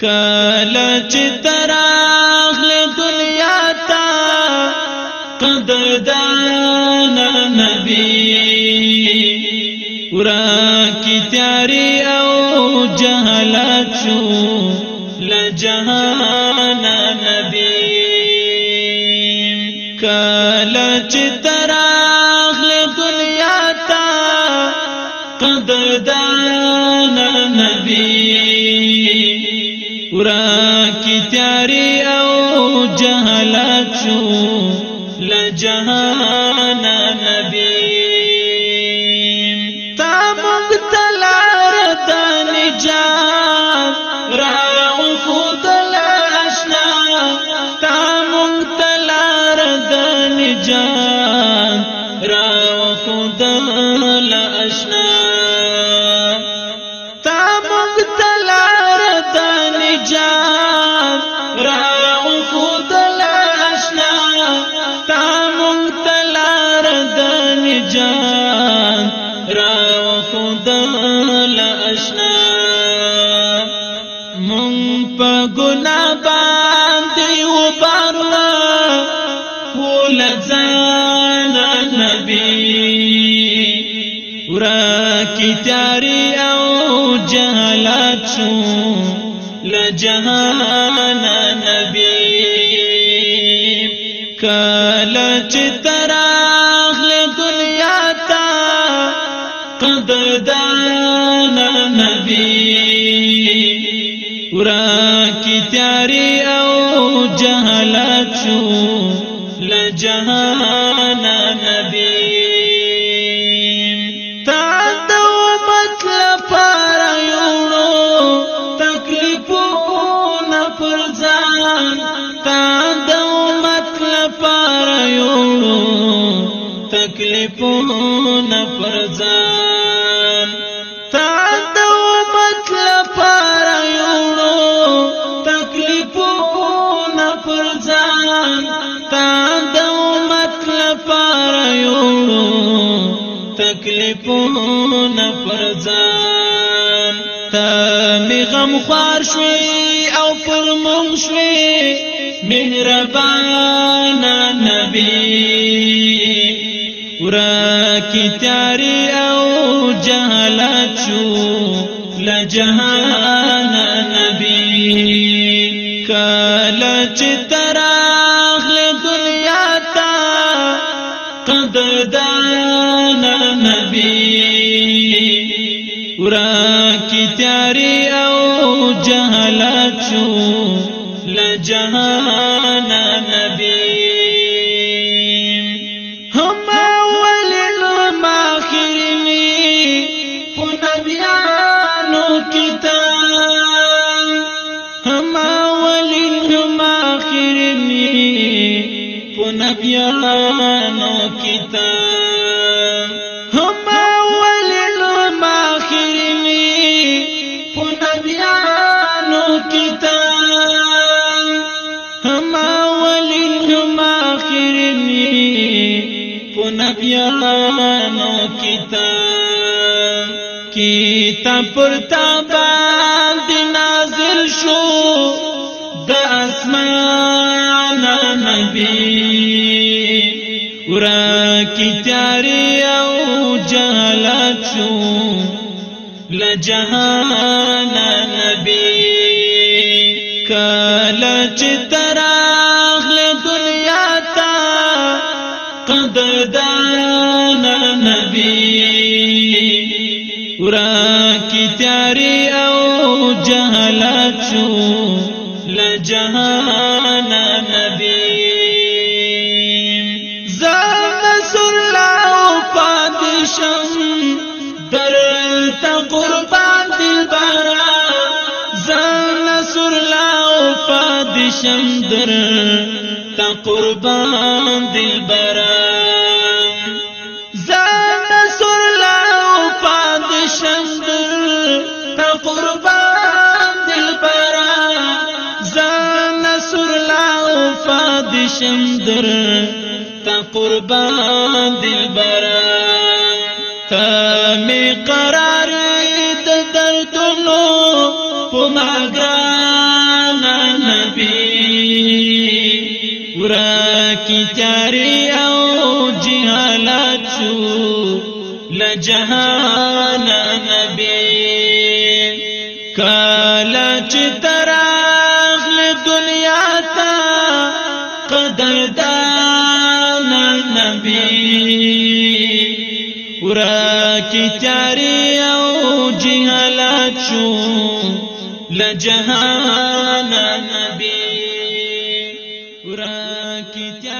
کله چې تراغل دنیا تا قدردان نبی ورا کی تیاری او جهالت شو لجهان نبی کله چې تراغل دنیا تا قدردان نبی تیاری او جهالت شو لجهالت جان را خود لا آشنا مون په ګنا باندې و بارلا ټول ځان نبی ورا کی تیاری او جهالت شو لجهان دردان نبی ورا کی تیاری او جهالت شو لجهان نبی تا د امت لپاره یوړو تکلیفونه پر ځان تا د امت لپاره یوړو تکلیفونه پر ځان فکر پونه پر ځان ته می غم خوار شوي او پر مونږ شوي مهربانه نبی ورا کی تیاری او جهالت شو لجهان نبی قدردانا نبی ورا کی تیاری او جہلات شو لجہانا نبی په نبیانو کتا هم اول لم اخر می په نبیانو کتا هم اول لم اخر می په نبیانو کتا کتاب پر تابان دی نازل شو د اسمان شو لجهان نبی کله چې تراغل دنیا تا قدردان نبی ورا کی تیاری او جهالت شو لجهان شم در تا قربان دل برام زان سر لاو پاد شم در تا قربان دل برام زان سر لاو پاد شم در تا قربان دل برام تا می قرار د دردونو په ماګرام کی تیاری او جہالات شو لجہان نبی کالا چتراغ دنیا تا نبی ورا کی تیاری او جہالات شو لجہان نبی ورا کی